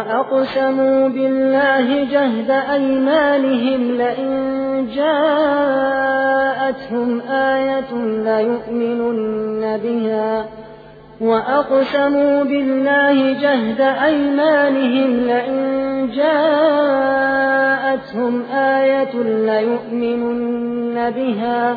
وأقسموا بالله جهد أيمانهم لئن جاءتهم آية ليؤمنن بها. وأقسموا بالله جهد أيمانهم لئن جاءتهم آية ليؤمنن بها.